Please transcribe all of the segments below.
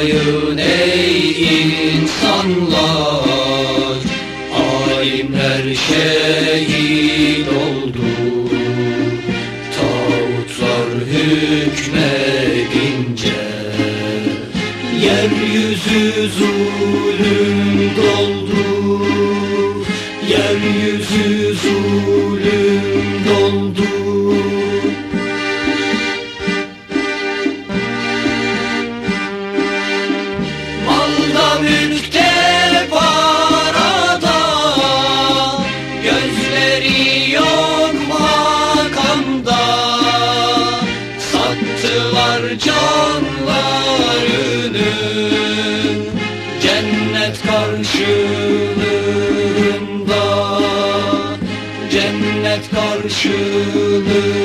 Hatırlayın ey insanlar Alimler şehit oldu. Tağutlar hükmedince Yeryüzü zulüm doldu. Yeryüzü zulüm doldu. Cennet karşılığında Cennet karşılığında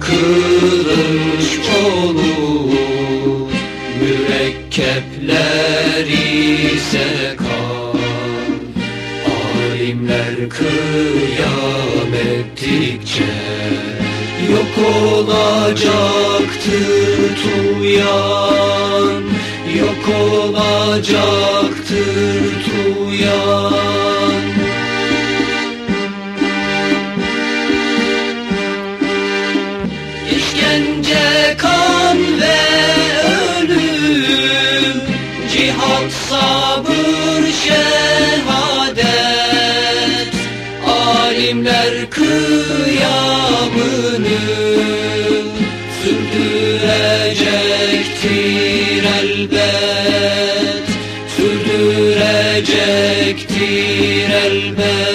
Kalemler kılıç olur. Mürekkepler ise kan Alimler kıyam ettikçe Yok olacaktır tuyan. Yok olacaktır tuyan Cihat, sabır, şehadet Alimler kıyamını Sürdürecektir elbet Sürdürecektir elbet